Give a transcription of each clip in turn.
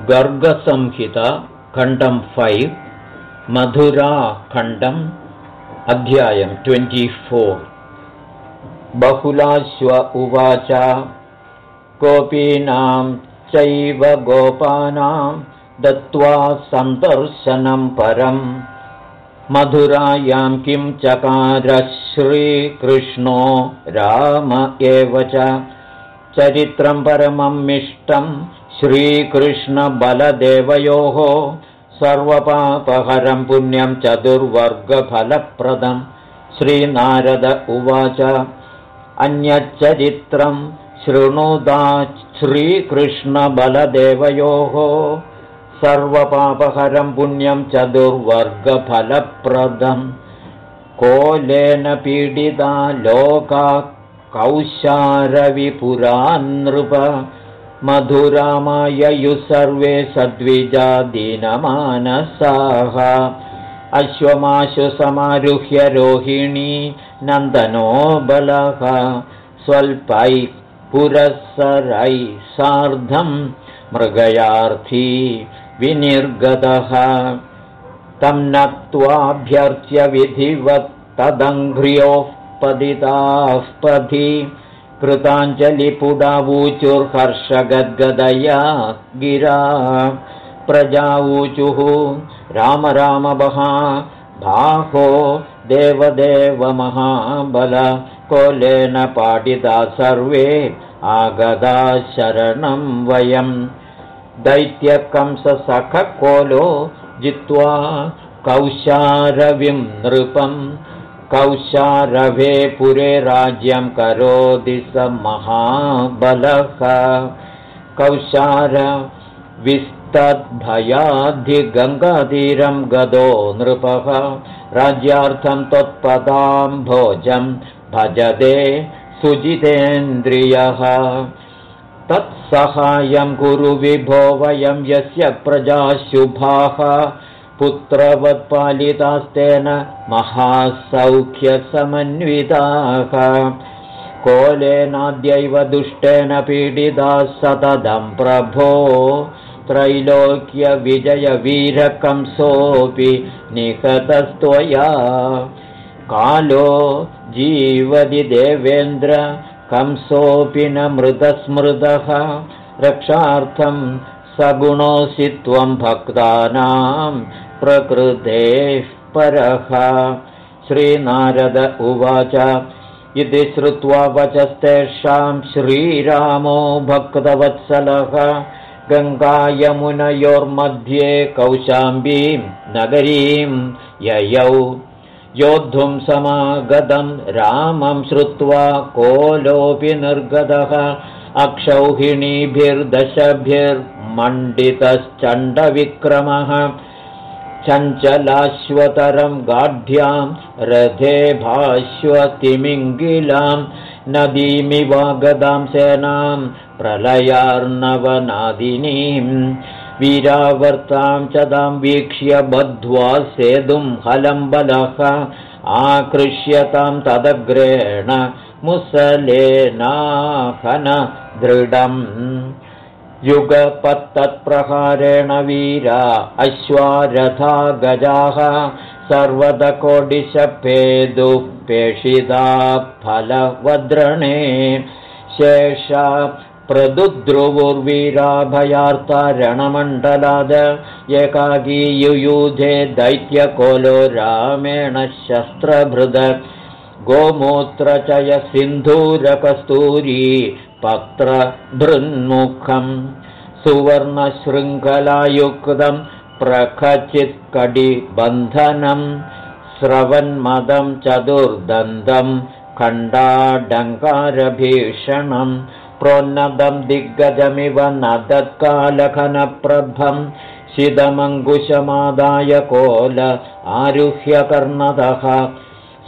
गर्गसंहिता खण्डं फैव् मधुराखण्डम् अध्यायं ट्वेण्टिफोर् बहुलाश्व उवाच गोपीनां चैव गोपानां दत्त्वा सन्दर्शनं परम्। मधुरायां किं चकारश्रीकृष्णो राम एव च। चरित्रं परमं मिष्टं श्रीकृष्णबलदेवयोः सर्वपापहरं पुण्यं चतुर्वर्गफलप्रदं श्रीनारद उवाच अन्यच्चरित्रं शृणुदा श्रीकृष्णबलदेवयोः सर्वपापहरं पुण्यं चतुर्वर्गफलप्रदं कोलेन पीडिता लोका कौशारविपुरान्नृप मधुरामाययुः सर्वे सद्विजादीनमानसाः। अश्वमाशु समारुह्य रोहिणी नन्दनो बलः। स्वल्पैः पुरःसरैः सार्धं मृगयार्थी विनिर्गतः। तं नक्त्वाभ्यर्च्य विधिवत्तदङ्घ्र्योः पदिताः पथि कृताञ्जलिपुडावूचुर्हर्षगद्गदया गिरा। प्रजावूचुः राम राम बहा। बाहो देवदेव महाबल कोलेन पाटिता सर्वे आगदा शरणं वयम्। दैत्यकंससखकोलो जित्वा कौशारविं नृपम् कौशारभे पुरे राज्यं करोति स महाबलः। कौशारविस्तद्भयाधिगङ्गाधीरं गदो नृपः। राज्यार्थं त्वत्पदां भोजं भजते सुजितेन्द्रियः तत्सहायं कुरु विभो वयं यस्य प्रजाशुभाः पुत्रवत्पालितास्तेन महासौख्यसमन्विताः। कोलेनाद्यैव दुष्टेन पीडिताः सततं प्रभो। त्रैलोक्यविजयवीरकंसोऽपि निकतस्त्वया कालो जीवति देवेन्द्र कंसोऽपि न मृतस्मृतः रक्षार्थं सगुणोऽसि त्वं भक्तानां प्रकृतेः परः। श्रीनारद उवाच इति श्रुत्वा वचस्तेषां श्रीरामो भक्तवत्सलः। गङ्गायमुनयोर्मध्ये कौशाम्बीं नगरीं ययौ। योद्धुं समागतं रामं श्रुत्वा कोलोऽपि निर्गतः। अक्षौहिणीभिर्दशभिर्मण्डितश्चण्डविक्रमः चञ्चलाश्वतरं गाढ्यां रथे भाश्वतिमिङ्गिलां नदीमिवागदां सेनां प्रलयार्णवनादिनीं वीरावर्तां च दां वीक्ष्य बद्ध्वा सेतुं हलं बलः आकृष्यतां तदग्रेण मुसलेनाहन दृढम् युगपत्तत्प्रहारेण वीरा अश्वारथा गजाः सर्वदकोडिशपेदुपेषिता फलवद्रणे शेषा प्रदुद्रुवुर्वीराभयार्ता रणमण्डलाद एकाकी युयुधे दैत्यकोलो रामेण शस्त्रभृद गोमूत्रचय सिन्धूरकस्तूरी पत्रभृन्मुखम् सुवर्णशृङ्खलायुक्तं प्रखचित्कडिबन्धनं स्रवन्मदं चतुर्दन्तं खण्डाडङ्कारभीषणं प्रोन्नदं दिग्गजमिव नदत्कालखनप्रभं शिदमङ्कुशमादाय कोल आरुह्यकर्णदः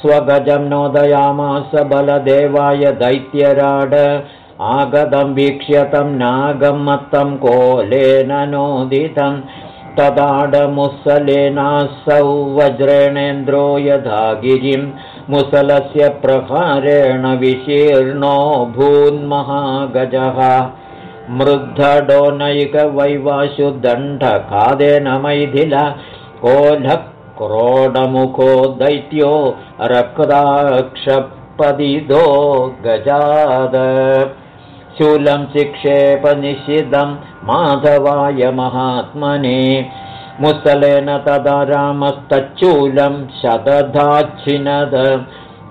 स्वगजं नोदयामास बलदेवाय दैत्यराड आगतं वीक्ष्यतं नागं मत्तं कोलेन नोदितं। तदाडमुसलेनासौ वज्रेणेन्द्रो यथा गिरिं। मुसलस्य प्रहारेण विशीर्णो भून्महागजः। मृद्धडोनैकवैवाशुदण्डकादेन मैथिल। कोलः क्रोडमुखो दैत्यो रक्ताक्षपदिदो गजाद शूलं शिक्षेपनिषिदं माधवाय महात्मने। मुसलेन तदा रामस्तच्चूलं शतधाच्छिनद।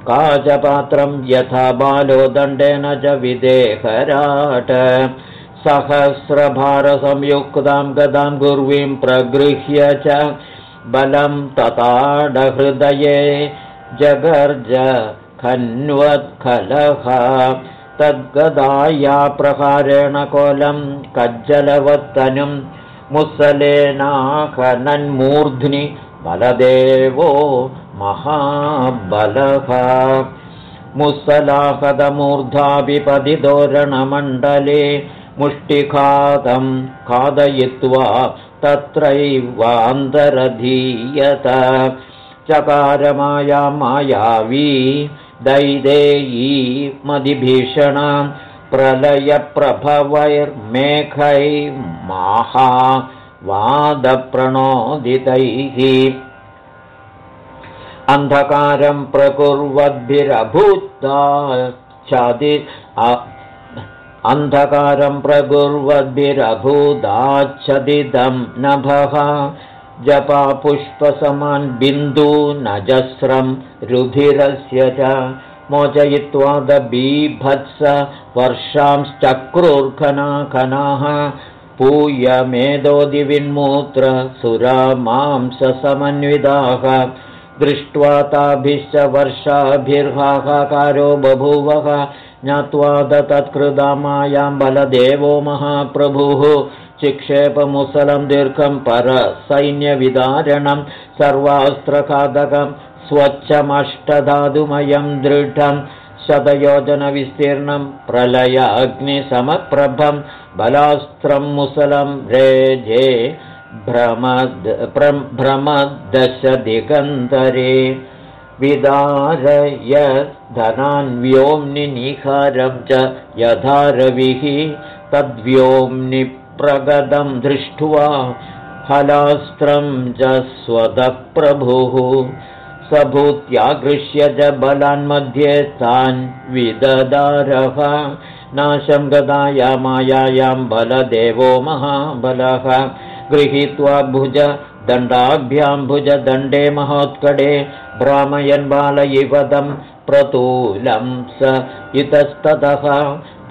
काचपात्रं यथा बालो दण्डेन च विदेहराट। सहस्रभारसंयुक्तां गदां गुर्वीं प्रगृह्य च बलं तताडहृदये जगर्ज खन्वत्खलः तद्गदाया प्रहारेण कोलं कज्जलवत्तनुं मुसलेनाखनन्मूर्ध्नि बलदेवो महाबलः। मुसलाहदमूर्धाभिपदितोरणमण्डले मुष्टिखादं खादयित्वा तत्रैवान्तरधीयत चकारमाया मायावी दैदेयी मदिभीषणां प्रलयप्रभवैर्मेघै माहा वादप्रणोदितैः अन्धकारं प्रकुर्वद्भिरभूताच्छादि अन्धकारं प्रकुर्वद्भिरभूदाच्छदिदं नभः जपा पुष्पसमान् बिन्दू नजस्रं रुधिरस्य च मोचयित्वा दबीभत्स वर्षांश्चक्रुर्खनाखनाः पूय मेदोदिविन्मूत्र सुरामांससमन्विताः दृष्ट्वा ताभिश्च वर्षाभिर्हाकारो बभूवः ज्ञात्वा दत्कृदा मायां बलदेवो महाप्रभुः चिक्षेपमुसलं दीर्घं परसैन्यविदारणं सर्वास्त्रखादकं स्वच्छमष्टधातुमयं दृढं शतयोजनविस्तीर्णं प्रलयाग्निसमप्रभं बलास्त्रं मुसलं रेजे भ्रमदशदिगन्तरे विदारय धनान्व्योम्नि निखारं च यथा रविः तद्व्योम्नि प्रगदं दृष्ट्वा हलास्त्रं च स भूत्यागृह्य च बलान्मध्ये तान् विददारः। नाशं गदाया मायायां बलदेवो महाबलः। गृहीत्वा भुज दण्डाभ्यां भुजदण्डे महोत्कडे भ्रामयन् बालयिवदं प्रतूलं स इतस्ततः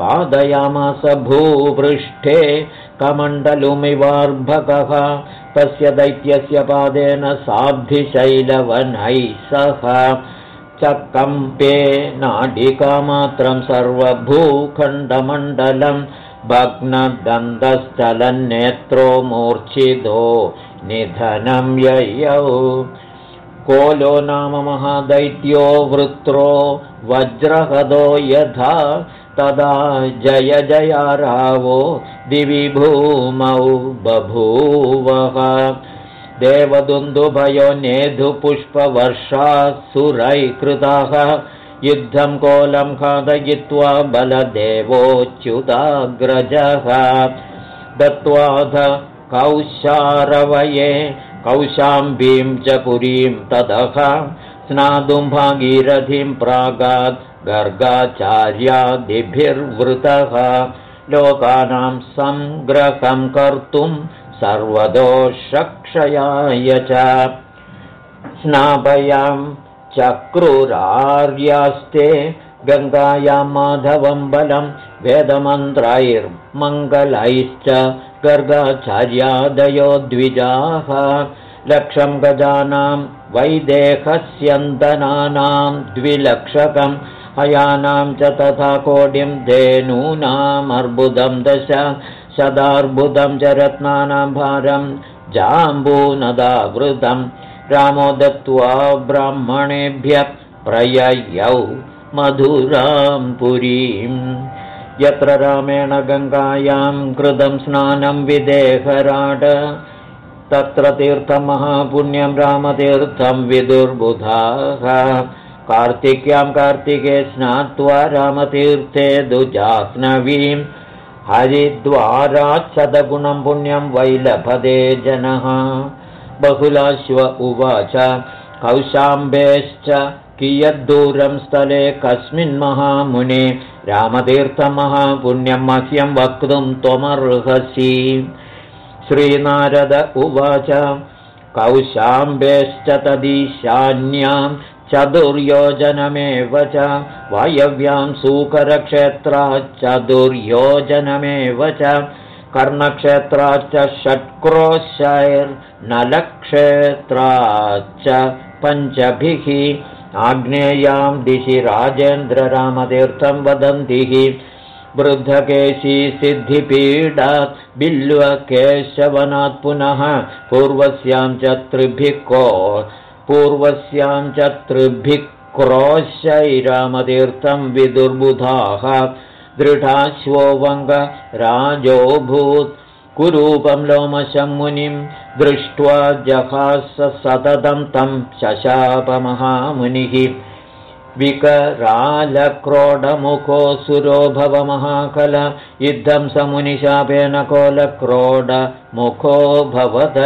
पादयामास भूपृष्ठे कमण्डलुमिवार्भकः तस्य दैत्यस्य पादेन साब्धिशैलवनैः सह चकम्पे नाडिकामात्रं सर्वभूखण्डमण्डलं भग्नदन्तश्चलन्नेत्रो मूर्च्छितो निधनं ययौ। कोलो नाम महादैत्यो वृत्रो वज्रहदो यथा तदा जय जया रावो दिवि भूमौ बभूवः। देवदुन्दुभयो नेधुपुष्पवर्षासुरैकृताः युद्धं कोलं खादयित्वा बलदेवोच्युताग्रजः। दत्त्वाध कौशारवये कौशाम्बीं च पुरीं ततः स्नातुं भागीरथिं प्रागात् गर्गाचार्यादिभिर्वृतः। लोकानां सङ्ग्रहं कर्तुं सर्वदोषक्षयाय च। स्नापयां चक्रुरार्यास्ते गङ्गायां माधवं बलं वेदमन्त्रैर्मङ्गलैश्च गर्गाचार्यादयो द्विजाः लक्षं गजानां वैदेहस्यन्दनानां द्विलक्षकम् हयानां च तथा कोटिं धेनूनामर्बुदं दश सदार्बुदं च रत्नानां भारं जाम्बूनदावृतं रामो दत्त्वा ब्राह्मणेभ्यः प्रययौ मधुरां पुरीं यत्र रामेण गङ्गायां कृतं स्नानं विदेहराट तत्र तीर्थमहापुण्यं रामतीर्थं विदुर्बुधाः। कार्तिक्यां कार्तिके स्नात्वा रामतीर्थे दुजाह्नवीं हरिद्वाराच्छदगुणं पुण्यं वैलभदे जनः। बहुलाश्व उवाच कौशाम्बेश्च कियद्दूरं स्थले कस्मिन् महामुने रामतीर्थमहापुण्यं मह्यं वक्तुं त्वमर्हसि। श्रीनारद उवाच कौशाम्बेश्च तदीशान्यां चतुर्योजनमेव च वायव्यां सूकरक्षेत्राच्चतुर्योजनमेव च कर्णक्षेत्राच्च षट्क्रोशैर्नलक्षेत्राच्च पञ्चभिः आग्नेयां दिशि राजेन्द्ररामतीर्थं वदन्तिः वृद्धकेशी सिद्धिपीडात् बिल्वकेशवनात् पुनः पूर्वस्यां च त्रिभिः पूर्वस्यां च त्रिभिः क्रोशैरामतीर्थं विदुर्बुधाः। दृढाश्वो वङ्गराजोऽभूत् कुरूपं लोमशं मुनिं दृष्ट्वा जहास सततं तं शशापमहामुनिः। विकरालक्रोडमुखो सुरो भवमहाकल युद्धं समुनिशापेन कोलक्रोडमुखो भवद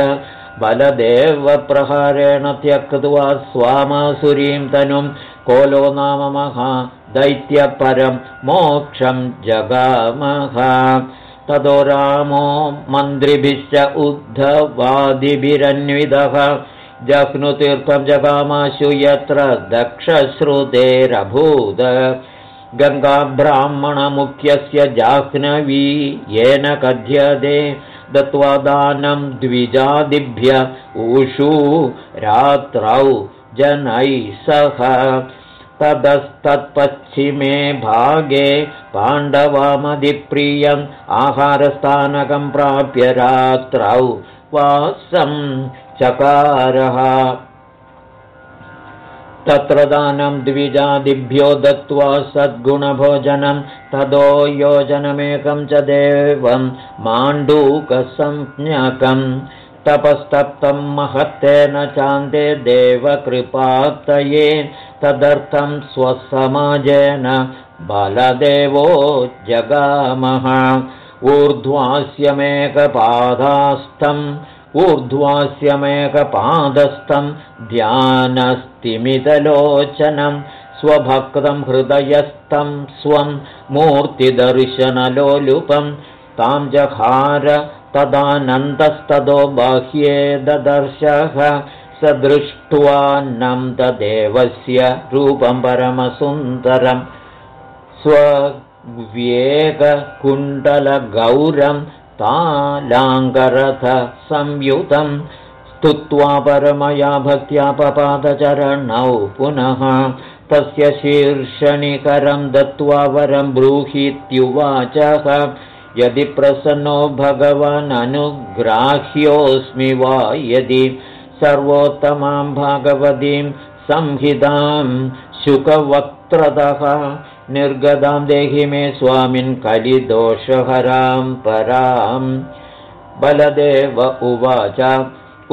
बलदेवप्रहारेण त्यक्त्वा स्वामासुरीं तनुं कोलो नाम महा दैत्यपरं मोक्षं जगामः ततो रामो मन्त्रिभिश्च उद्धवादिभिरन्विदः जह्नुतीर्थं जगामाशु यत्र दक्षश्रुतेरभूद गङ्गाब्राह्मणमुख्यस्य जाह्नवी येन कथ्यते। दत्त्वा दानं द्विजादिभ्य ऊषु रात्रौ जनैः सह ततस्तत्पश्चिमे भागे पाण्डवामधिप्रियम् आहारस्थानकं प्राप्य रात्रौ वासं चकारः। तत्र दानं द्विजादिभ्यो दत्त्वा सद्गुणभोजनं तदो योजनमेकं च देवं माण्डूकसंज्ञकम् तपस्तप्तं महत्तेन चान्दे देवकृपात्तये तदर्थं स्वसमाजेन बलदेवो जगामः। ऊर्ध्वास्यमेकपादास्थम् ऊर्ध्वास्यमेकपादस्थं ध्यानस्तिमितलोचनं स्वभक्तं हृदयस्थं स्वं मूर्तिदर्शनलोलुपं तां जहार तदानन्दस्ततो बाह्ये ददर्शः स दृष्ट्वा नन्ददेवस्य रूपं परमसुन्दरं स्वव्येककुण्डलगौरं तालाङ्गरथ संयुतं स्तुत्वा परमया भक्त्या पपादचरणौ पुनः तस्य शीर्षणिकरं दत्त्वा वरं ब्रूहीत्युवाचः यदि प्रसन्नो भगवान् अनुग्राह्योऽस्मि वा यदि सर्वोत्तमां भागवतीं संहितां शुकवक्त्रतः निर्गदां देहि मे स्वामिन् कलिदोषहरां पराम् बलदेव उवाच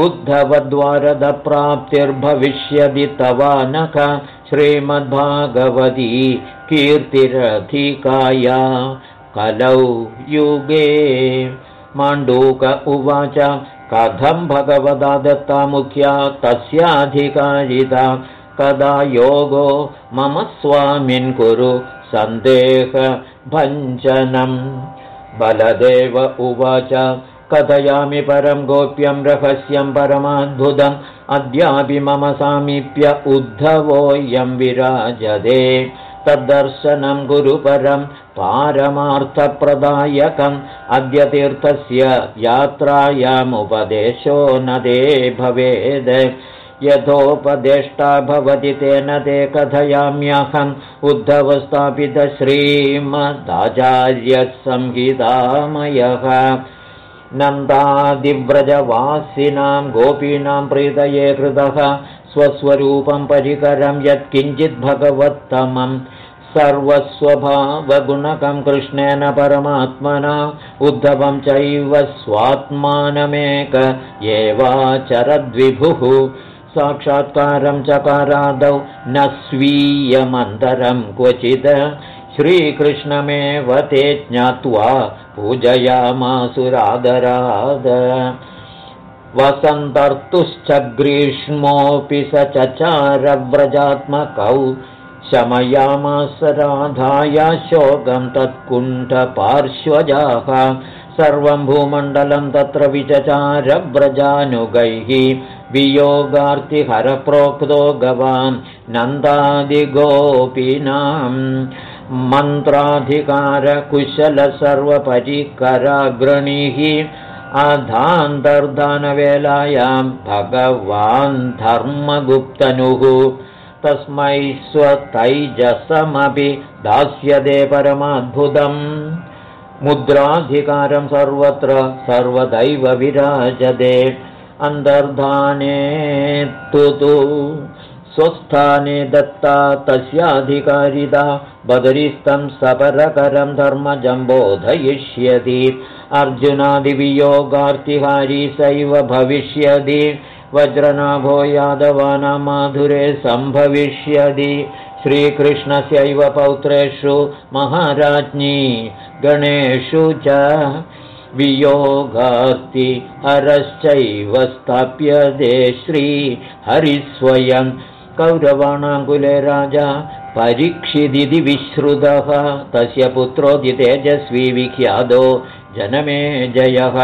उद्धवद्वारदप्राप्तिर्भविष्यति तवानक श्रीमद्भागवती कीर्तिरधिकाया कलौ युगे माण्डूक उवाच कथं भगवदा दत्ता मुख्या तस्याधिकारिता कदा योगो मम स्वामिन् कुरु सन्देहभञ्जनम् बलदेव उवाच कथयामि परं गोप्यं रहस्यं परमाद्भुतम् अद्यापि मम सामीप्य उद्धवोऽयं विराजते तद्दर्शनं गुरुपरं पारमार्थप्रदायकम् अद्य तीर्थस्य यात्रायामुपदेशो न ते भवेद्। यथोपदेष्टा भवति तेन ते कथयाम्यहम् उद्धवस्तापितश्रीमदाचार्यसंहितामयः नन्दादिव्रजवासिनां गोपीनां प्रीतये कृतः स्वस्वरूपं परिकरं यत्किञ्चित् भगवत्तमम् सर्वस्वभावगुणकं कृष्णेन परमात्मना उद्धवं चैव स्वात्मानमेक एवाचरद्विभुः साक्षात्कारं चकारादौ न स्वीयमन्तरं क्वचित्। श्रीकृष्णमेव ते ज्ञात्वा पूजयामासुरादराद। वसन्तर्तुश्च ग्रीष्मोऽपि स चचारव्रजात्मकौ शमयामास राधाय शोकं तत्कुण्ठपार्श्वजाः सर्वं भूमण्डलं तत्र विचचारव्रजानुगैः वियोगार्तिहरप्रोक्तो गवां नन्दादिगोपीनाम् मन्त्राधिकारकुशल सर्वपरिकराग्रणीः अधान्तर्धानवेलायां भगवान् धर्मगुप्तनुः तस्मै स्वतैजसमपि दास्यते परमाद्भुतम्। मुद्राधिकारं सर्वत्र सर्वदैव विराजते। अन्तर्धाने तु स्वस्थाने दत्ता तस्याधिकारिता। बदरिस्तं सपरकरं धर्मजं बोधयिष्यति। अर्जुनादिवियोगार्तिहारी सैव भविष्यति वज्रनाभो यादवानां माधुरे सम्भविष्यति श्रीकृष्णस्यैव पौत्रेषु महाराज्ञी गणेषु च वियोगास्ति हरश्चैव स्थाप्यते श्रीहरिस्वयं कौरवाणाङ्कुले राजा परीक्षिदिति विश्रुतः तस्य पुत्रोदितेजस्वी विख्यातो जनमे जयः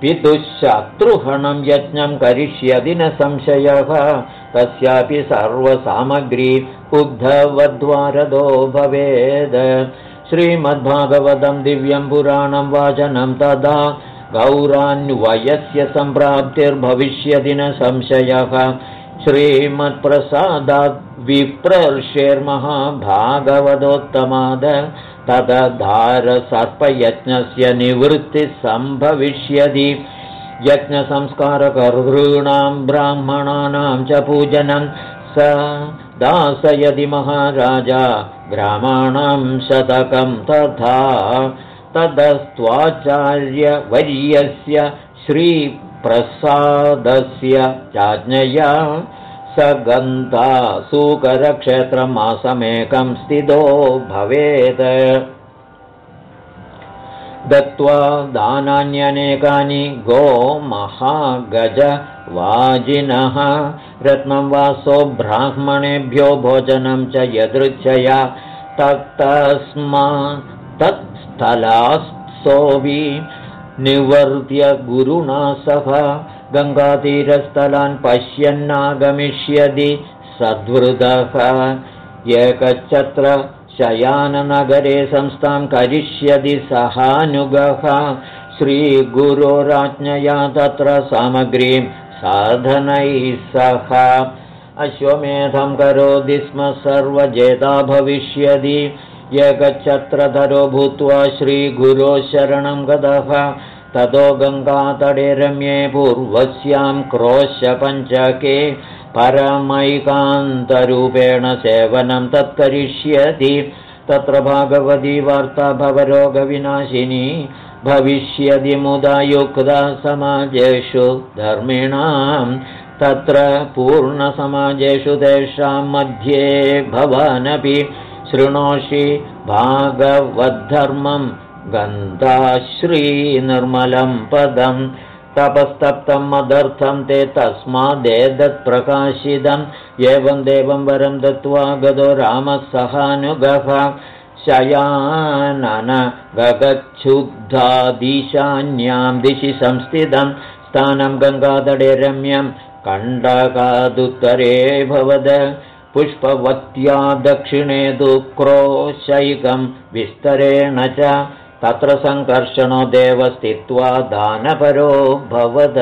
पितुः यज्ञं करिष्यति न संशयः। तस्यापि सर्वसामग्री उद्धवद्वारदो भवेद्। श्रीमद्भागवतं दिव्यं पुराणं वाचनं तदा गौरान्वयस्य सम्प्राप्तिर्भविष्यति न संशयः। श्रीमत्प्रसादाद् विप्रर्षेर्महाभागवतोत्तमाद तदधारसर्पयज्ञस्य निवृत्तिः सम्भविष्यति यज्ञसंस्कारकर्तॄणां ब्राह्मणानां च पूजनं। स दासयति महाराजा ग्रामाणां शतकं तथा तदस्त्वाचार्यवर्यस्य श्रीप्रसादस्य चाज्ञया स गन्ता सूकरक्षेत्रमासमेकं स्थितो भवेत्। दत्त्वा दानान्यनेकानि गोमहागजवाजिनः रत्नं वासो ब्राह्मणेभ्यो भोजनं च यदृच्छया तत्तस्मा तत्स्थलात्सोऽपि निवर्त्य गुरुणा सह गङ्गातीरस्थलान् पश्यन्नागमिष्यति सद्वृदः। एकच्छत्र शयाननगरे संस्थां करिष्यति सहानुगः। श्रीगुरोराज्ञया तत्र सामग्रीं साधनैः सह। अश्वमेधं करोति स्म सर्वजेता भविष्यति। एकच्छत्रधरो भूत्वा श्रीगुरो शरणं गतः ततो गङ्गातडे रम्ये पूर्वस्यां क्रोशपञ्चके परमैकान्तरूपेण सेवनं तत्करिष्यति। तत्र भागवती वार्ता भवरोगविनाशिनी भविष्यति मुदा युक्ता समाजेषु धर्मिणां। तत्र पूर्णसमाजेषु तेषां मध्ये भवानपि शृणोषि भागवद्धर्मम् गन्धाश्रीनिर्मलं पदं तपस्तप्तं मदर्थं ते तस्मादेतत्प्रकाशितम् एवं देवं वरं दत्त्वा गदो रामः सहानुगः शयानन गगच्छुद्धादिशान्यां दिशि संस्थितं। स्थानं गङ्गातडे रम्यं कण्डकादुत्तरे भवद पुष्पवत्या दक्षिणे तु क्रोशैकं विस्तरेण च तत्र सङ्कर्षणो देव स्थित्वा दानपरो भवद।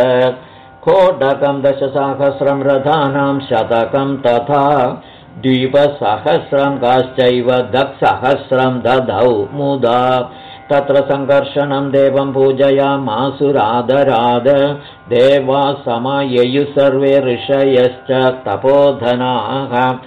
कोटकं दशसहस्रं रथानां शतकं तथा द्वीपसहस्रं काश्चैव दक्सहस्रं दधौ मुदा। तत्र सङ्कर्षणं देवं पूजयामासुरादराद। देवा समाययु सर्वे ऋषयश्च तपोधनाः।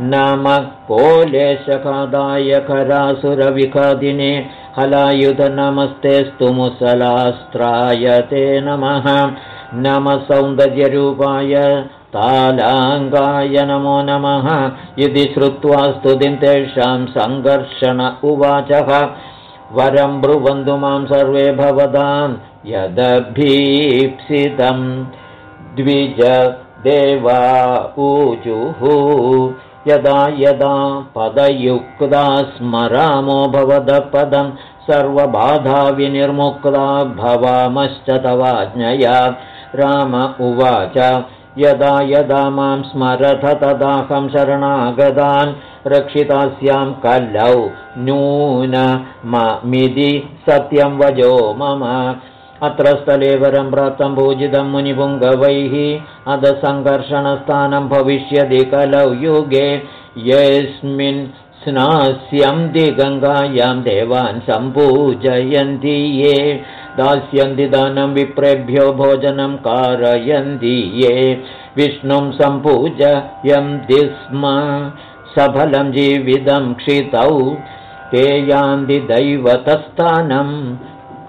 नमः कोलेशखादायकरासुरविखादिने हलायुधनमस्तेस्तु मुसलास्त्राय ते नमः। नमः सौन्दर्यरूपाय तालाङ्गाय नमो नमः। इति श्रुत्वा स्तुतिं तेषां सङ्घर्षण उवाचः। वरं ब्रुवन्तु मां सर्वे भवतां यदभीप्सितं द्विज देवा ऊजुः यदा यदा पदयुक्ता स्मरामो भवदपदं सर्वबाधाविनिर्मुक्ता भवामश्च तवाज्ञया राम उवाच यदा यदा मां स्मरथ तदाहं शरणागतान् रक्षितास्यां कलौ नूनममिति सत्यं वजो मम अत्र स्थले वरं प्राप्तं पूजितं मुनिपुङ्गवैः। अधसङ्कर्षणस्थानं भविष्यति कलौ युगे। यस्मिन् स्नास्यन्ति गङ्गायां देवान् सम्पूजयन्ति ये। दास्यन्ति दानं विप्रेभ्यो भोजनं कारयन्ति ये। विष्णुं सम्पूजयन्ति स्म। सफलं जीवितं क्षितौ। ते यान्ति दैवतस्थानम्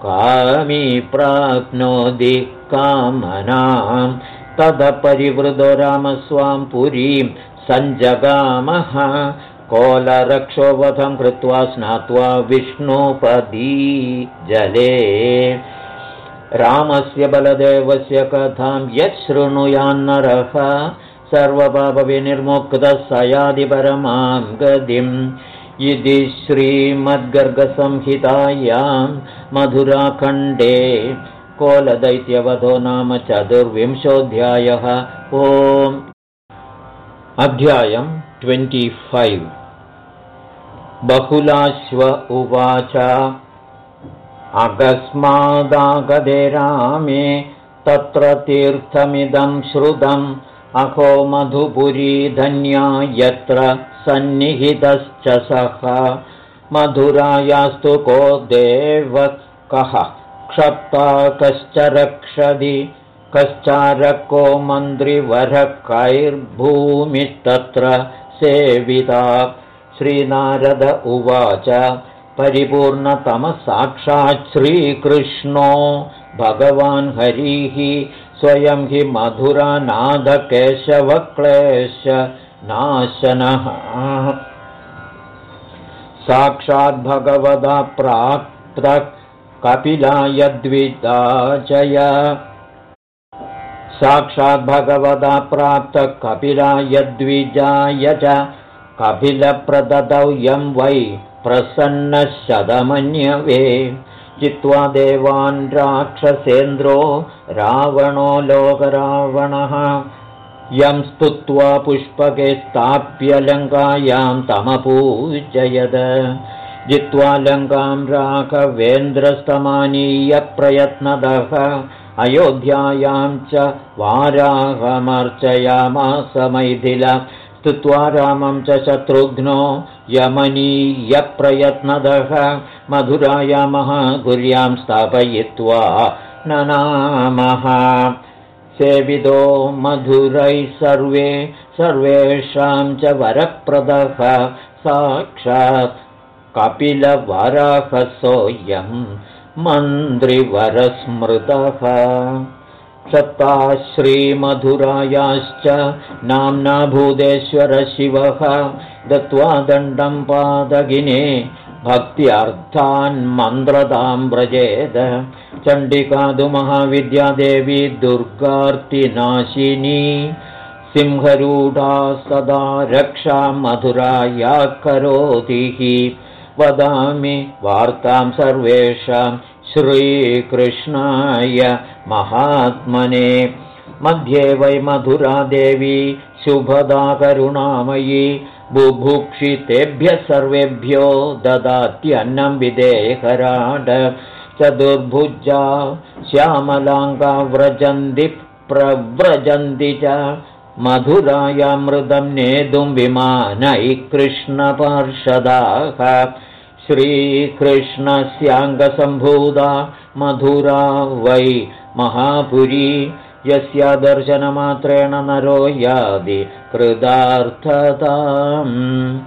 कामी प्राप्नोति कामनां। तदपरिवृतो रामस्वां पुरीं सञ्जगामः। कोलरक्षोवधं कृत्वा स्नात्वा विष्णुपदी जले। रामस्य बलदेवस्य कथां यच्छृणुयान्नरः सर्वपापविनिर्मुक्तः स यादिपरमां गतिम् इति श्रीमद्गर्गसंहितायां मधुराखण्डे कोलदैत्यवधो नाम चतुर्विंशोऽध्यायः ओम्। अध्यायम् ट्वेण्टिफैव् बहुलाश्व उवाच। अकस्मादागदे रामे तत्र तीर्थमिदं श्रुतम्। अहो मधुपुरी धन्या यत्र सन्निहितश्च सः। मधुरायास्तु को देव कः? क्षप्ता कश्च रक्षति कश्चारको मन्त्रिवरकैर्भूमिस्तत्र सेविता। श्रीनारद उवाच परिपूर्णतमसाक्षात् श्रीकृष्णो। भगवान् हरिः स्वयं हि मधुरानादकेशवक्लेश नाशनः। साक्षाद्भगवदा प्राप्तः कपिलाय द्विताचय साक्षाद्भगवदा प्राप्तः कपिलाय द्विजाय च। कपिलप्रददौ यं वै प्रसन्नशतमन्यवे चित्वा देवान् राक्षसेन्द्रो रावणो लोकरावणः यं स्तुत्वा पुष्पके स्थाप्य लङ्कायां तमपूजयद। जित्वा लङ्कां राघवेन्द्रस्तमानीय प्रयत्नदः अयोध्यायां च वाराहमर्चयामासमैथिल स्तुत्वा रामं च शत्रुघ्नो यमनीयप्रयत्नदः मधुरायामः गुर्यां स्थापयित्वा ननामः सेवितो मधुरैः सर्वे सर्वेषां च वरप्रदः साक्षात् कपिलवरहसोऽयं मन्त्रिवरस्मृतः। सत्ता श्रीमधुरायाश्च नाम्ना भूतेश्वरशिवः दत्त्वा दण्डं पादगिने भक्त्यर्थान् मन्त्रतां व्रजेद। चण्डिकादु महाविद्यादेवी दुर्गार्तिनाशिनी सिंहरूढा सदा रक्षा मधुराया करोति वदामि वार्तां सर्वेषां श्रीकृष्णाय महात्मने। मध्ये वै मधुरादेवी शुभदा करुणामयी बुभुक्षितेभ्यः सर्वेभ्यो ददात्यन्नं विदेहराड। चतुर्भुजा श्यामलाङ्गा व्रजन्ति प्रव्रजन्ति च। मधुरायामृतं नेतुं विमानैः कृष्णपार्षदाः। श्रीकृष्णस्याङ्गसम्भूता मधुरा वै महापुरी यस्या दर्शनमात्रेण नरो यादि कृदार्थताम्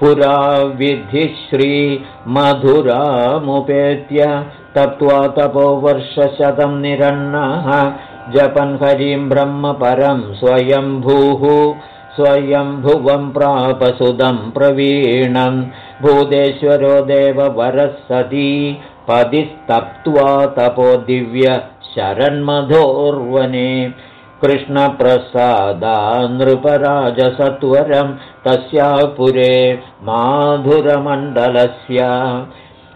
पुरा विधि श्रीमधुरामुपेत्य तप्त्वा तपो वर्षशतं निरन्नः। जपन् हरिं ब्रह्मपरं स्वयम्भूः। स्वयम्भुवं प्रापसुदं प्रवीणं भूतेश्वरो देववरः सती। पदिस्तप्त्वा तपो दिव्य शरन्मधोर्वने कृष्णप्रसादा नृपराजसत्वरं तस्या पुरे माधुरमण्डलस्य।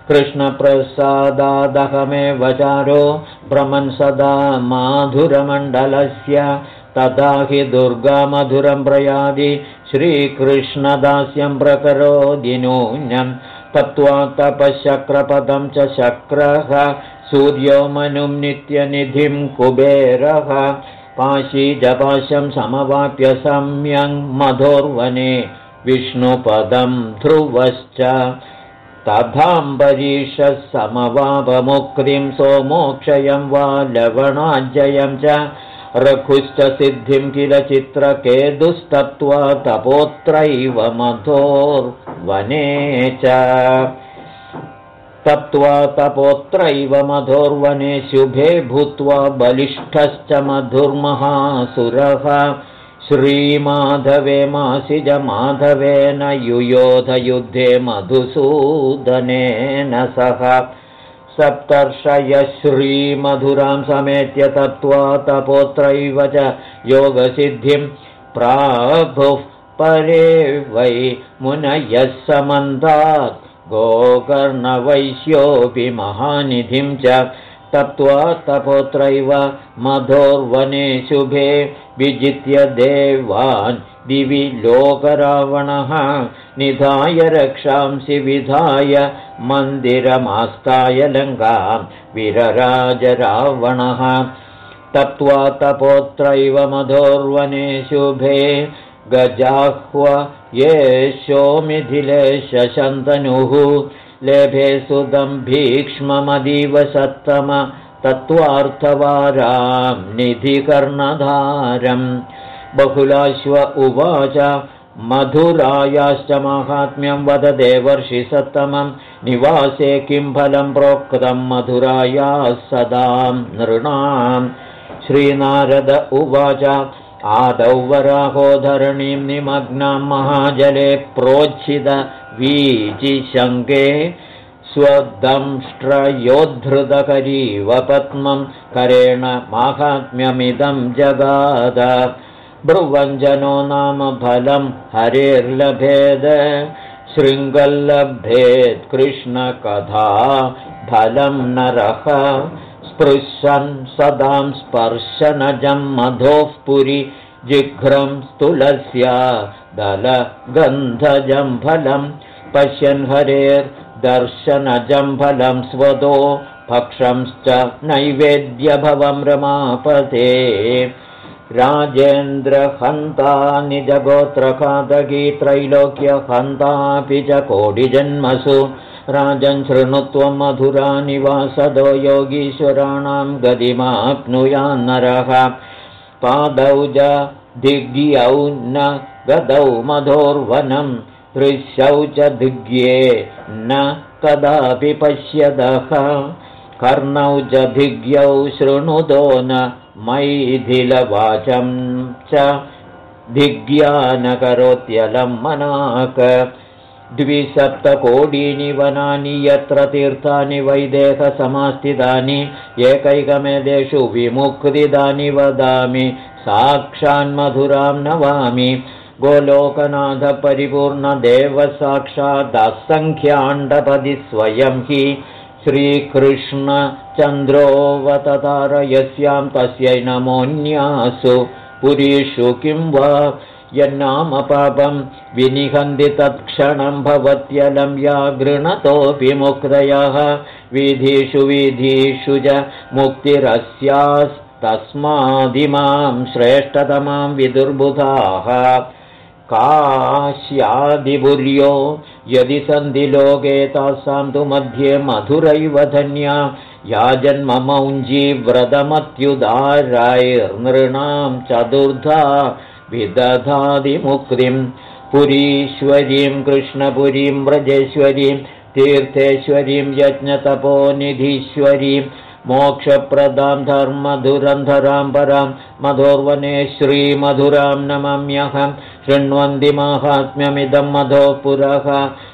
कृष्णप्रसादादहमेव चारो भ्रमन् सदा माधुरमण्डलस्य। तदा हि दुर्गामधुरं प्रयादि श्रीकृष्णदास्यं प्रकरोदिनून्यं तत्त्वा तपश्चक्रपदं च शक्रः सूर्यो मनुं नित्यनिधिं कुबेरः पाशीजपाशं समवाप्य सम्यङ् मधोर्वने विष्णुपदं ध्रुवश्च तथाम्बरीषः समवापमुक्तिं सोमोक्षयं वा लवणाज्जयं च रघुश्च सिद्धिं किल चित्रकेदुस्तप्त्वा तपोत्रैव मधोर्वने च तप्त्वा तपोत्रैव मधोर्वने शुभे भूत्वा बलिष्ठश्च मधुर्महासुरः। श्रीमाधवे मासिजमाधवेन युयोधयुद्धे मधुसूदनेन सह। सप्तर्षयः श्रीमधुरां समेत्य तत्त्वा तपोत्रैव च योगसिद्धिं प्राभुः परे वै मुनयः समन्तात् गोकर्णवैश्योऽपि महानिधिं च तत्त्वा तपोत्रैव मधोर्वने शुभे विजित्य देवान् दिवि लोकरावणः निधाय रक्षांसि विधाय मन्दिरमास्ताय लङ्कां विरराजरावणः तत्त्वा तपोत्रैव मधोर्वने शुभे गजाह्व येषो मिथिलेशन्तनुः लेभे सुदं भीक्ष्ममदीव सत्तम तत्त्वार्थवारां निधिकर्णधारम्। बहुलाश्व उवाच मधुरायाश्च माहात्म्यं वद देवर्षि सत्तमं निवासे किं फलं प्रोक्तं मधुरायाः सदां नृणां श्रीनारद उवाच आदौ वराहोधरणीं निमग्नां महाजले प्रोच्छिदवीचिशङ्के स्वदंष्ट्रयोद्धृतकरीव पद्मं करेण माहात्म्यमिदं जगाद। ब्रुवञ्जनो नाम फलं हरेर्लभेद शृङ्गल्लभेत् कृष्णकथा फलं नरः स्पृशन् सदां स्पर्शनजं मधोः पुरि जिघ्रं स्तुलस्य दलगन्धजं फलं पश्यन् हरेर्दर्शनजं फलं स्वदो भक्षंश्च नैवेद्यभवं रमापते राजेन्द्रहन्ता निजगोत्रखादगी त्रैलोक्यहन्तापि च कोटिजन्मसु राजन् शृणुत्वं मधुरानिवासदो योगीश्वराणां गतिमाप्नुयान्नरः पादौ च दिग्यौ न गदौ मधोर्वनं दृश्यौ च दिग्ये न कदापि पश्यदः। कर्णौ च भिग्यौ शृणुतो न मैथिलवाचं च भिग्या न करोत्यलं मनाक द्विसप्तकोटीनि वनानि यत्र तीर्थानि वैदेहसमास्थितानि एकैकमेदेषु विमुक्तिदानि वदामि साक्षान्मधुरां नवामि। गोलोकनाथपरिपूर्णदेवसाक्षादसङ्ख्याण्डपदि स्वयं हि श्रीकृष्णचन्द्रोऽवततार यस्यां तस्यै नमोऽन्यासु। पुरीषु किं वा यन्नाम पापं विनिहन्ति तत्क्षणं भवत्यलं या गृणतोऽपि मुक्तयः वीधीषु वीधीषु च मुक्तिरस्यास्तस्मादिमां श्रेष्ठतमां विदुर्बुधाः। काश्यादिपुर्यो यदि सन्धि लोके तासां तु मध्ये मधुरैव धन्या। या जन्ममौञ्जीव्रतमत्युदारैर्नृणां चतुर्धा विदधादिमुक्तिं पुरीश्वरीं कृष्णपुरीं व्रजेश्वरीं तीर्थेश्वरीं यज्ञतपोनिधीश्वरीं मोक्षप्रदां धर्मधुरन्धरां परां मधोर्वने श्रीमधुरां नमम्यहं शृण्वन्ति माहात्म्यमिदं मधो पुरः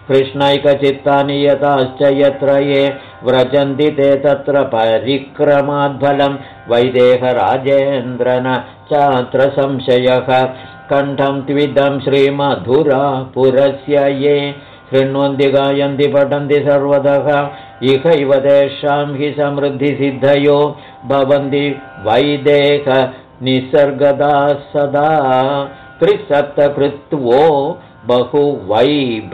कृष्णैकचित्तानि यताश्च यत्र ये व्रजन्ति ते तत्र परिक्रमाद्फलं वैदेहराजेन्द्रन चात्र संशयः कण्ठं त्विदं श्रीमधुरा पुरस्य ये शृण्वन्ति गायन्ति पठन्ति सर्वतः। इहैव तेषां हि समृद्धिसिद्धयो भवन्ति वैदेहनिसर्गदा सदा। त्रिसप्तकृत्वो बहुवैभवर्धिनः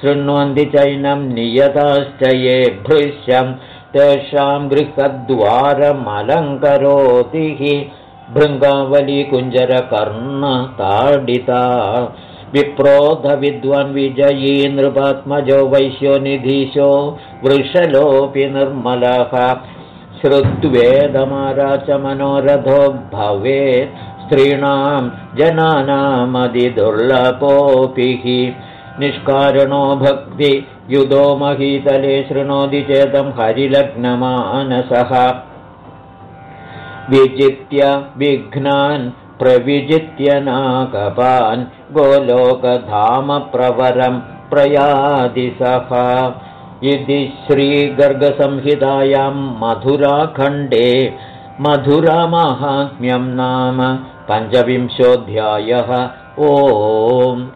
शृण्वन्ति चैनं नियताश्च ये भृश्यं तेषां गृहद्वारमलङ्करोति भृङ्गावलीकुञ्जरकर्णताडिता। विप्रोधविद्वान् विजयी नृपात्मजो वैश्यो निधीशो वृषलोऽपि निर्मलः। श्रुत्वेदमाराच मनोरथो भवेत् स्त्रीणां जनानामधिदुर्लभोऽपि निष्कारणो भक्तियुधो महीतले शृणोति चेदं हरिलग्नमानसः। विजित्य विघ्नान् प्रविजित्य नागपान् गोलोकधामप्रवरं प्रयाति सः। इति श्रीगर्गसंहितायां मधुराखण्डे मधुरामाहात्म्यं नाम पञ्चविंशोऽध्यायः। ओम्